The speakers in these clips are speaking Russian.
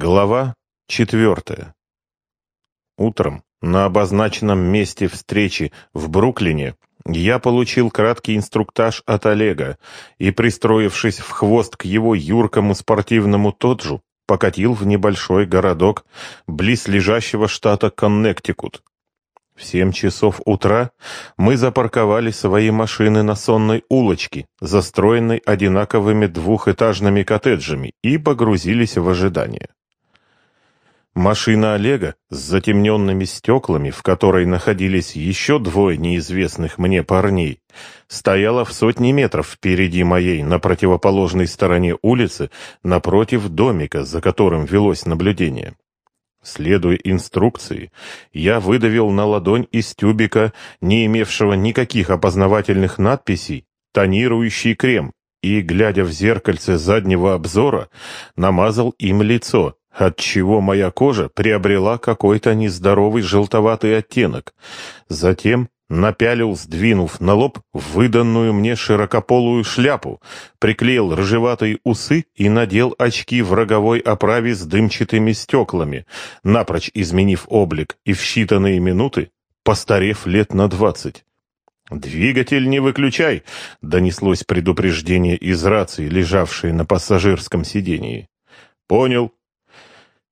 Глава четвертая. Утром на обозначенном месте встречи в Бруклине я получил краткий инструктаж от Олега и, пристроившись в хвост к его юркому спортивному тоджу, покатил в небольшой городок близ лежащего штата Коннектикут. В семь часов утра мы запарковали свои машины на сонной улочке, застроенной одинаковыми двухэтажными коттеджами, и погрузились в ожидание. Машина Олега с затемненными стеклами, в которой находились еще двое неизвестных мне парней, стояла в сотни метров впереди моей на противоположной стороне улицы, напротив домика, за которым велось наблюдение. Следуя инструкции, я выдавил на ладонь из тюбика, не имевшего никаких опознавательных надписей, тонирующий крем и, глядя в зеркальце заднего обзора, намазал им лицо, отчего моя кожа приобрела какой-то нездоровый желтоватый оттенок. Затем напялил, сдвинув на лоб выданную мне широкополую шляпу, приклеил рыжеватые усы и надел очки в роговой оправе с дымчатыми стеклами, напрочь изменив облик и в считанные минуты постарев лет на двадцать. «Двигатель не выключай!» — донеслось предупреждение из рации, лежавшей на пассажирском сидении. «Понял»,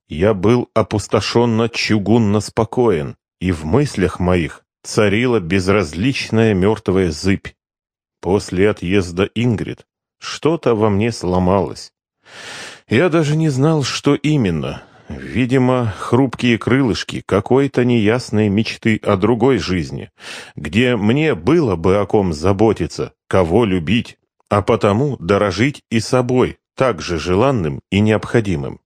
я был опустошенно чугунно спокоен, и в мыслях моих царила безразличная мертвая зыбь. После отъезда Ингрид что-то во мне сломалось. Я даже не знал, что именно. Видимо, хрупкие крылышки какой-то неясной мечты о другой жизни, где мне было бы о ком заботиться, кого любить, а потому дорожить и собой, так же желанным и необходимым.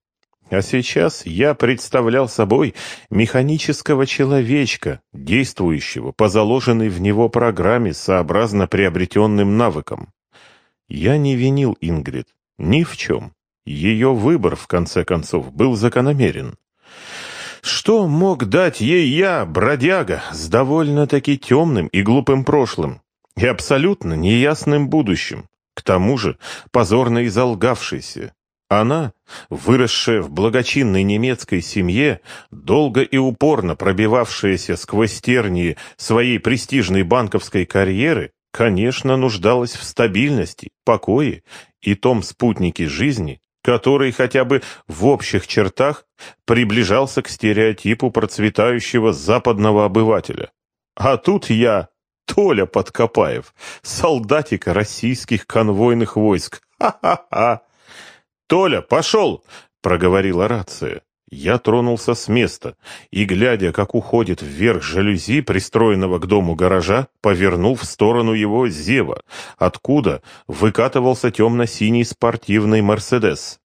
А сейчас я представлял собой механического человечка, действующего по заложенной в него программе сообразно приобретенным навыкам. Я не винил Ингрид ни в чем. Ее выбор, в конце концов, был закономерен. Что мог дать ей я, бродяга, с довольно-таки темным и глупым прошлым и абсолютно неясным будущим, к тому же позорно изолгавшийся? Она, выросшая в благочинной немецкой семье, долго и упорно пробивавшаяся сквозь тернии своей престижной банковской карьеры, конечно, нуждалась в стабильности, покое и том спутнике жизни, который хотя бы в общих чертах приближался к стереотипу процветающего западного обывателя. А тут я, Толя Подкопаев, солдатика российских конвойных войск. Ха-ха-ха! «Толя, пошел!» — проговорила рация. Я тронулся с места и, глядя, как уходит вверх жалюзи, пристроенного к дому гаража, повернул в сторону его зева, откуда выкатывался темно-синий спортивный «Мерседес».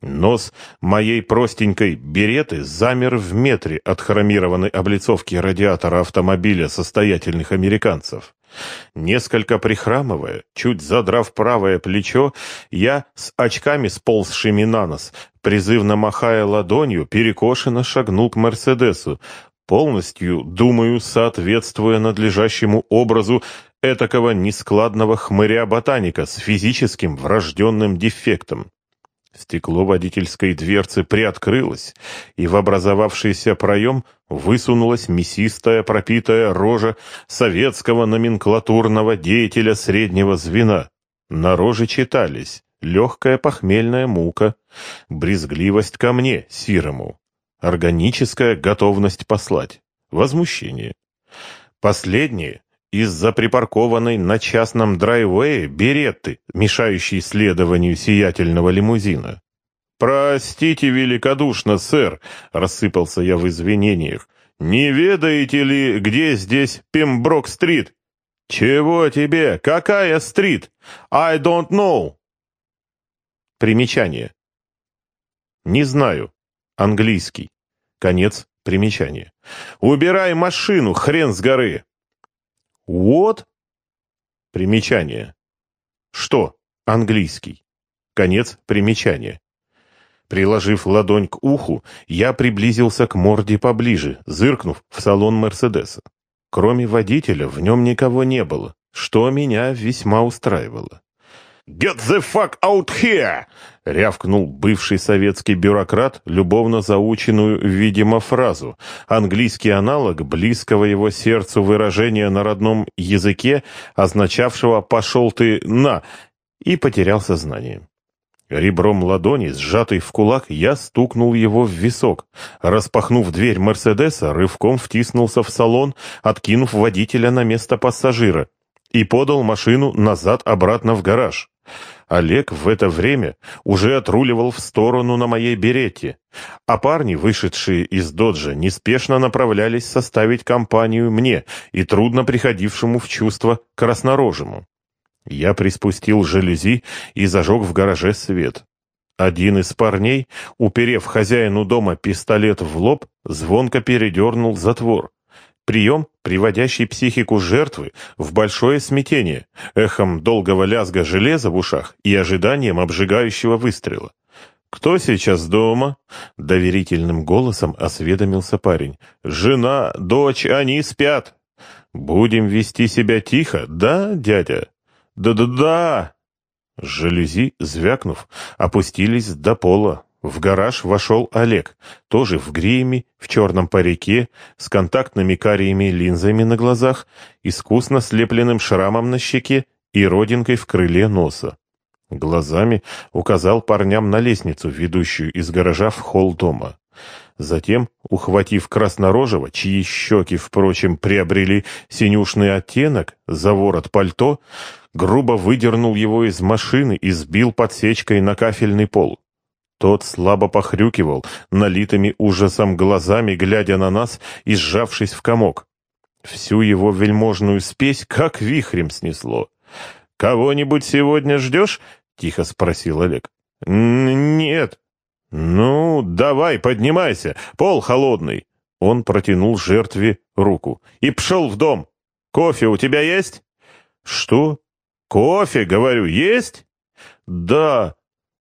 Нос моей простенькой береты замер в метре от хромированной облицовки радиатора автомобиля состоятельных американцев. Несколько прихрамывая, чуть задрав правое плечо, я с очками сползшими на нос, призывно махая ладонью, перекошенно шагнул к Мерседесу, полностью, думаю, соответствуя надлежащему образу этакого нескладного хмыря-ботаника с физическим врожденным дефектом. Стекло водительской дверцы приоткрылось, и в образовавшийся проем высунулась мясистая пропитая рожа советского номенклатурного деятеля среднего звена. На роже читались легкая похмельная мука, брезгливость ко мне, сирому, органическая готовность послать, возмущение. Последнее из-за припаркованной на частном драйвее беретты, мешающей следованию сиятельного лимузина. «Простите великодушно, сэр», — рассыпался я в извинениях. «Не ведаете ли, где здесь Пемброк-стрит?» «Чего тебе? Какая стрит? I don't know!» Примечание. «Не знаю. Английский. Конец примечания. Убирай машину, хрен с горы!» What? Примечание. Что? Английский. Конец примечания. Приложив ладонь к уху, я приблизился к морде поближе, зыркнув в салон Мерседеса. Кроме водителя, в нем никого не было, что меня весьма устраивало. «Get the fuck out here!» — рявкнул бывший советский бюрократ, любовно заученную, видимо, фразу. Английский аналог близкого его сердцу выражения на родном языке, означавшего «пошел ты на!» и потерял сознание. Ребром ладони, сжатый в кулак, я стукнул его в висок. Распахнув дверь «Мерседеса», рывком втиснулся в салон, откинув водителя на место пассажира, и подал машину назад-обратно в гараж. Олег в это время уже отруливал в сторону на моей берете, а парни, вышедшие из доджа, неспешно направлялись составить компанию мне и трудно приходившему в чувство краснорожему. Я приспустил жалюзи и зажег в гараже свет. Один из парней, уперев хозяину дома пистолет в лоб, звонко передернул затвор. Прием, приводящий психику жертвы в большое смятение, эхом долгого лязга железа в ушах и ожиданием обжигающего выстрела. «Кто сейчас дома?» — доверительным голосом осведомился парень. «Жена, дочь, они спят». «Будем вести себя тихо, да, дядя?» «Да-да-да!» Жалюзи, звякнув, опустились до пола. В гараж вошел Олег, тоже в гриме, в черном парике, с контактными кариями линзами на глазах, искусно слепленным шрамом на щеке и родинкой в крыле носа. Глазами указал парням на лестницу, ведущую из гаража в холл дома. Затем, ухватив краснорожего, чьи щеки, впрочем, приобрели синюшный оттенок, за ворот пальто, грубо выдернул его из машины и сбил подсечкой на кафельный пол. Тот слабо похрюкивал, налитыми ужасом глазами, глядя на нас и сжавшись в комок. Всю его вельможную спесь как вихрем снесло. «Кого-нибудь сегодня ждешь?» — тихо спросил Олег. «Нет». «Ну, давай, поднимайся, пол холодный». Он протянул жертве руку. «И пшел в дом. Кофе у тебя есть?» «Что?» «Кофе, говорю, есть?» «Да».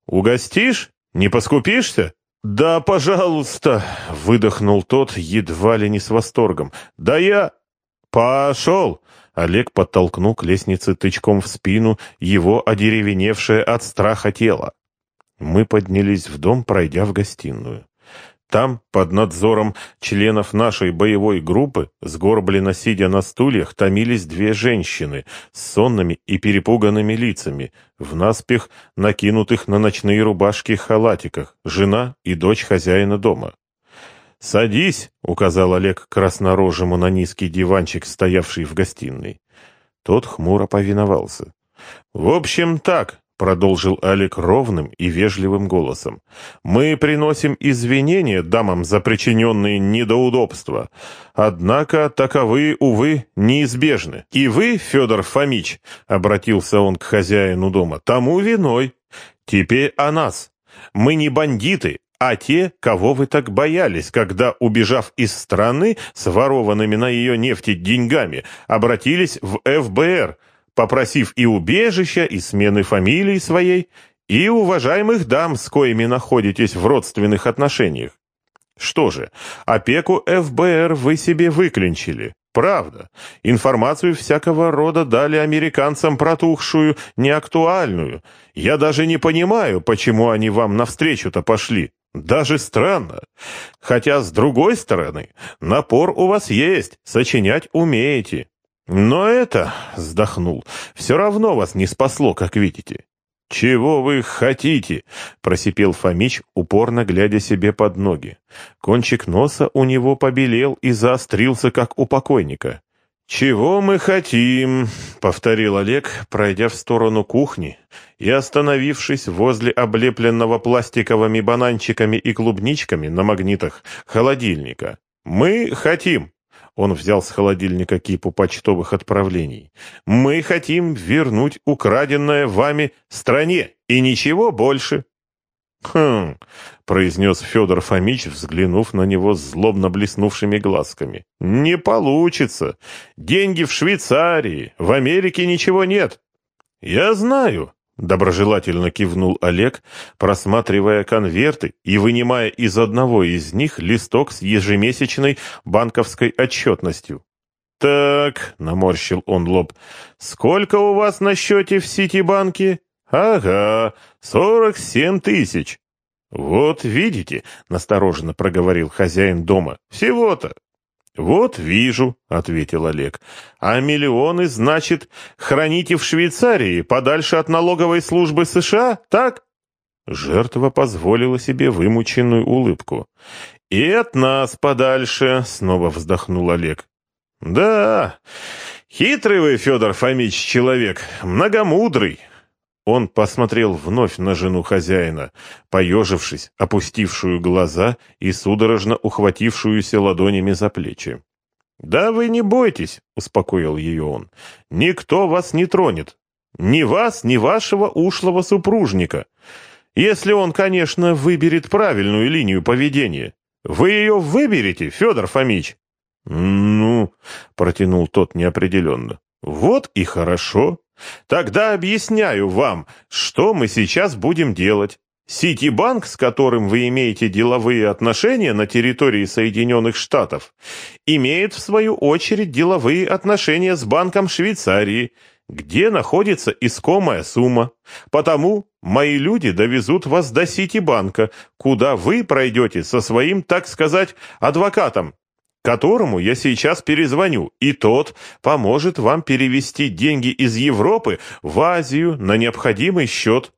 «Угостишь? Не поскупишься?» «Да, пожалуйста», — выдохнул тот едва ли не с восторгом. «Да я...» «Пошел!» Олег подтолкнул к лестнице тычком в спину его одеревеневшее от страха тело. Мы поднялись в дом, пройдя в гостиную. Там, под надзором членов нашей боевой группы, сгорбленно сидя на стульях, томились две женщины с сонными и перепуганными лицами, в наспех накинутых на ночные рубашки халатиках, жена и дочь хозяина дома. «Садись», — указал Олег краснорожему на низкий диванчик, стоявший в гостиной. Тот хмуро повиновался. «В общем, так», продолжил Алик ровным и вежливым голосом. «Мы приносим извинения дамам за причиненные недоудобства. Однако таковы, увы, неизбежны. И вы, Федор Фомич, — обратился он к хозяину дома, — тому виной. Теперь о нас. Мы не бандиты, а те, кого вы так боялись, когда, убежав из страны с ворованными на ее нефти деньгами, обратились в ФБР — попросив и убежища, и смены фамилии своей, и уважаемых дам, с коими находитесь в родственных отношениях. Что же, опеку ФБР вы себе выклинчили. Правда, информацию всякого рода дали американцам протухшую, неактуальную. Я даже не понимаю, почему они вам навстречу-то пошли. Даже странно. Хотя, с другой стороны, напор у вас есть, сочинять умеете. Но это, — вздохнул, — все равно вас не спасло, как видите. «Чего вы хотите?» — просипел Фомич, упорно глядя себе под ноги. Кончик носа у него побелел и заострился, как у покойника. «Чего мы хотим?» — повторил Олег, пройдя в сторону кухни и остановившись возле облепленного пластиковыми бананчиками и клубничками на магнитах холодильника. «Мы хотим он взял с холодильника кипу почтовых отправлений. «Мы хотим вернуть украденное вами стране, и ничего больше». «Хм», — произнес Федор Фомич, взглянув на него злобно блеснувшими глазками. «Не получится. Деньги в Швейцарии, в Америке ничего нет». «Я знаю», Доброжелательно кивнул Олег, просматривая конверты и вынимая из одного из них листок с ежемесячной банковской отчетностью. «Так», — наморщил он лоб, — «сколько у вас на счете в Ситибанке?» Ага, сорок семь тысяч. Вот видите, настороженно проговорил хозяин дома. Всего-то. Вот вижу, ответил Олег. А миллионы, значит, храните в Швейцарии, подальше от налоговой службы США, так? Жертва позволила себе вымученную улыбку. «И от нас подальше», — снова вздохнул Олег. «Да, хитрый вы, Федор Фомич, человек, многомудрый». Он посмотрел вновь на жену хозяина, поежившись, опустившую глаза и судорожно ухватившуюся ладонями за плечи. «Да вы не бойтесь», — успокоил ее он, — «никто вас не тронет. Ни вас, ни вашего ушлого супружника. Если он, конечно, выберет правильную линию поведения. Вы ее выберете, Федор Фомич? Ну, протянул тот неопределенно. Вот и хорошо. Тогда объясняю вам, что мы сейчас будем делать. Ситибанк, с которым вы имеете деловые отношения на территории Соединенных Штатов, имеет в свою очередь деловые отношения с Банком Швейцарии, где находится искомая сумма. Потому мои люди довезут вас до Ситибанка, куда вы пройдете со своим, так сказать, адвокатом, которому я сейчас перезвоню, и тот поможет вам перевести деньги из Европы в Азию на необходимый счет.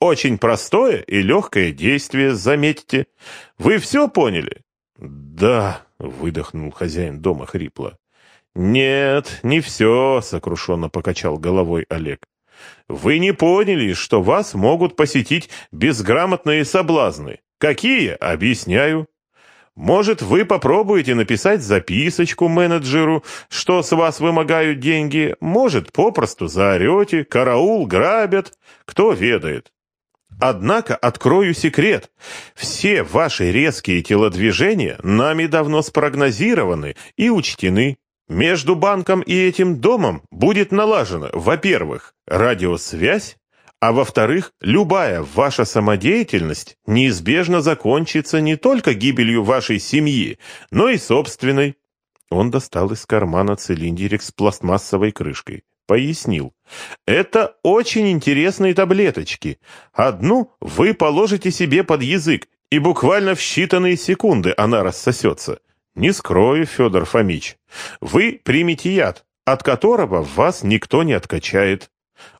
Очень простое и легкое действие, заметьте. Вы все поняли? Да, выдохнул хозяин дома хрипло. «Нет, не все», — сокрушенно покачал головой Олег. «Вы не поняли, что вас могут посетить безграмотные соблазны. Какие? Объясняю. Может, вы попробуете написать записочку менеджеру, что с вас вымогают деньги, может, попросту заорете, караул грабят, кто ведает. Однако открою секрет. Все ваши резкие телодвижения нами давно спрогнозированы и учтены. Между банком и этим домом будет налажена, во-первых, радиосвязь, а во-вторых, любая ваша самодеятельность неизбежно закончится не только гибелью вашей семьи, но и собственной. Он достал из кармана цилиндрик с пластмассовой крышкой. Пояснил. Это очень интересные таблеточки. Одну вы положите себе под язык, и буквально в считанные секунды она рассосется. Не скрою, Федор Фомич, вы примете яд, от которого вас никто не откачает.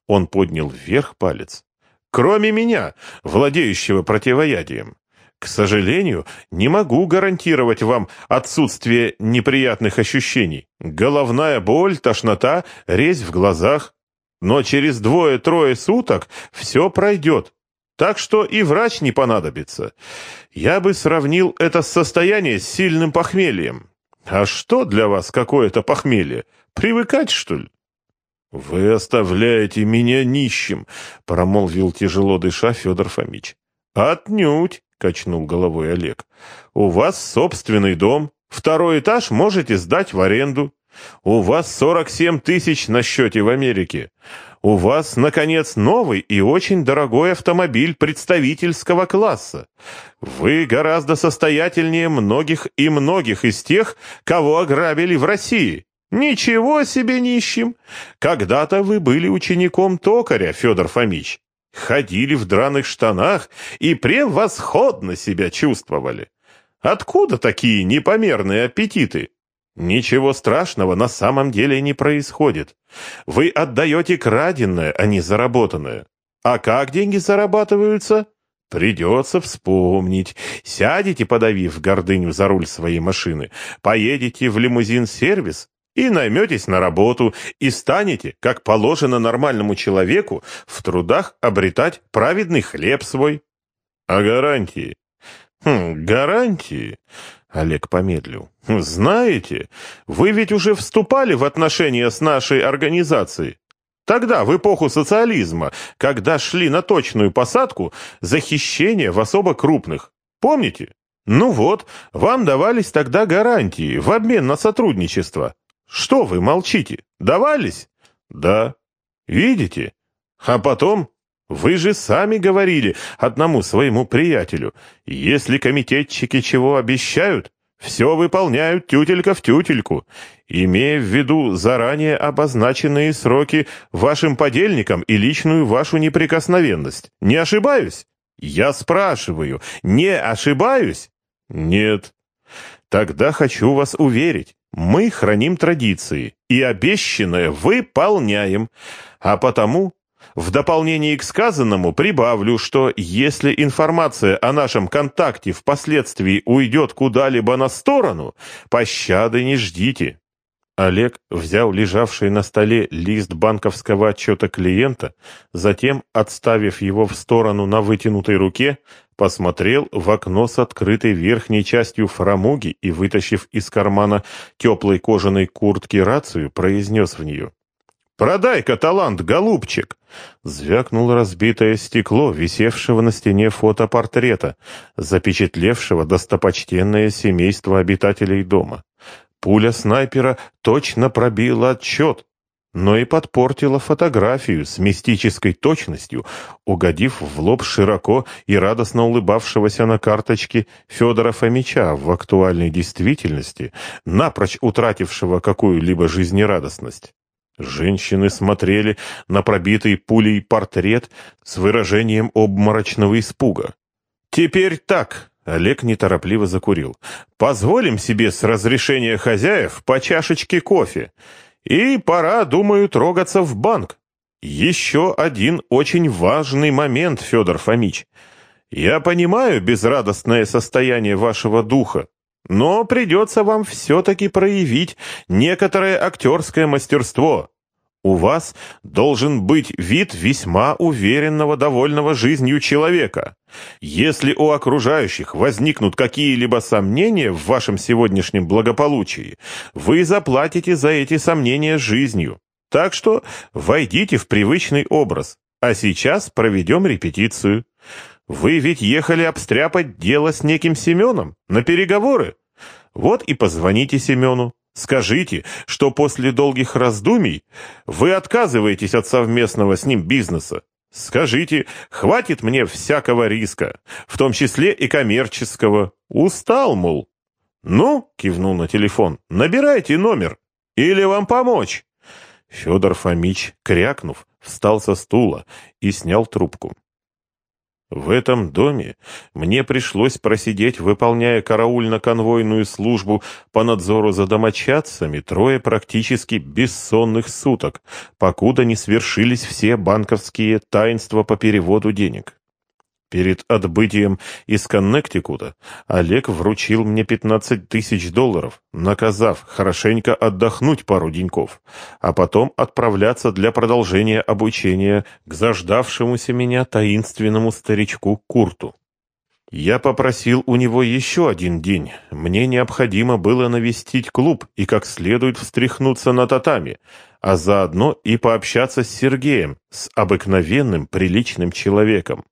Он поднял вверх палец. Кроме меня, владеющего противоядием. К сожалению, не могу гарантировать вам отсутствие неприятных ощущений. Головная боль, тошнота, резь в глазах. Но через двое-трое суток все пройдет. Так что и врач не понадобится. Я бы сравнил это состояние с сильным похмельем. А что для вас какое-то похмелье? Привыкать, что ли? «Вы оставляете меня нищим», — промолвил тяжело дыша Федор Фомич. «Отнюдь», — качнул головой Олег. «У вас собственный дом. Второй этаж можете сдать в аренду. У вас 47 тысяч на счете в Америке. У вас, наконец, новый и очень дорогой автомобиль представительского класса. Вы гораздо состоятельнее многих и многих из тех, кого ограбили в России. Ничего себе нищим! Когда-то вы были учеником токаря, Федор Фомич. Ходили в драных штанах и превосходно себя чувствовали. Откуда такие непомерные аппетиты? Ничего страшного на самом деле не происходит. Вы отдаете краденное, а не заработанное. А как деньги зарабатываются? Придется вспомнить. Сядете, подавив гордыню за руль своей машины, поедете в лимузин-сервис и найметесь на работу, и станете, как положено нормальному человеку, в трудах обретать праведный хлеб свой. А гарантии? Хм, гарантии? Олег помедлил. «Знаете, вы ведь уже вступали в отношения с нашей организацией. Тогда, в эпоху социализма, когда шли на точную посадку за хищение в особо крупных. Помните? Ну вот, вам давались тогда гарантии в обмен на сотрудничество. Что вы молчите? Давались? Да. Видите? А потом вы же сами говорили одному своему приятелю, если комитетчики чего обещают, Все выполняю тютелька в тютельку, имея в виду заранее обозначенные сроки вашим подельникам и личную вашу неприкосновенность. Не ошибаюсь? Я спрашиваю, не ошибаюсь? Нет. Тогда хочу вас уверить, мы храним традиции и обещанное выполняем, а потому в дополнение к сказанному прибавлю, что если информация о нашем контакте впоследствии уйдет куда-либо на сторону, пощады не ждите. Олег взял лежавший на столе лист банковского отчета клиента, затем, отставив его в сторону на вытянутой руке, посмотрел в окно с открытой верхней частью фрамуги и, вытащив из кармана теплой кожаной куртки рацию, произнес в нее. «Продай-ка талант, голубчик!» Звякнуло разбитое стекло, висевшего на стене фотопортрета, запечатлевшего достопочтенное семейство обитателей дома. Пуля снайпера точно пробила отчет, но и подпортила фотографию с мистической точностью, угодив в лоб широко и радостно улыбавшегося на карточке Федора Фомича в актуальной действительности, напрочь утратившего какую-либо жизнерадостность. Женщины смотрели на пробитый пулей портрет с выражением обморочного испуга. «Теперь так», — Олег неторопливо закурил, «позволим себе с разрешения хозяев по чашечке кофе. И пора, думаю, трогаться в банк. Еще один очень важный момент, Федор Фомич. Я понимаю безрадостное состояние вашего духа, но придется вам все-таки проявить некоторое актерское мастерство. У вас должен быть вид весьма уверенного, довольного жизнью человека. Если у окружающих возникнут какие-либо сомнения в вашем сегодняшнем благополучии, вы заплатите за эти сомнения жизнью. Так что войдите в привычный образ. А сейчас проведем репетицию. Вы ведь ехали обстряпать дело с неким Семеном на переговоры. Вот и позвоните Семену. Скажите, что после долгих раздумий вы отказываетесь от совместного с ним бизнеса. Скажите, хватит мне всякого риска, в том числе и коммерческого. Устал, мол. Ну, кивнул на телефон, набирайте номер. Или вам помочь? Федор Фомич, крякнув, встал со стула и снял трубку. В этом доме мне пришлось просидеть, выполняя караульно-конвойную службу по надзору за домочадцами, трое практически бессонных суток, покуда не свершились все банковские таинства по переводу денег. Перед отбытием из Коннектикута Олег вручил мне 15 тысяч долларов, наказав хорошенько отдохнуть пару деньков, а потом отправляться для продолжения обучения к заждавшемуся меня таинственному старичку Курту. Я попросил у него еще один день. Мне необходимо было навестить клуб и как следует встряхнуться на татами, а заодно и пообщаться с Сергеем, с обыкновенным приличным человеком.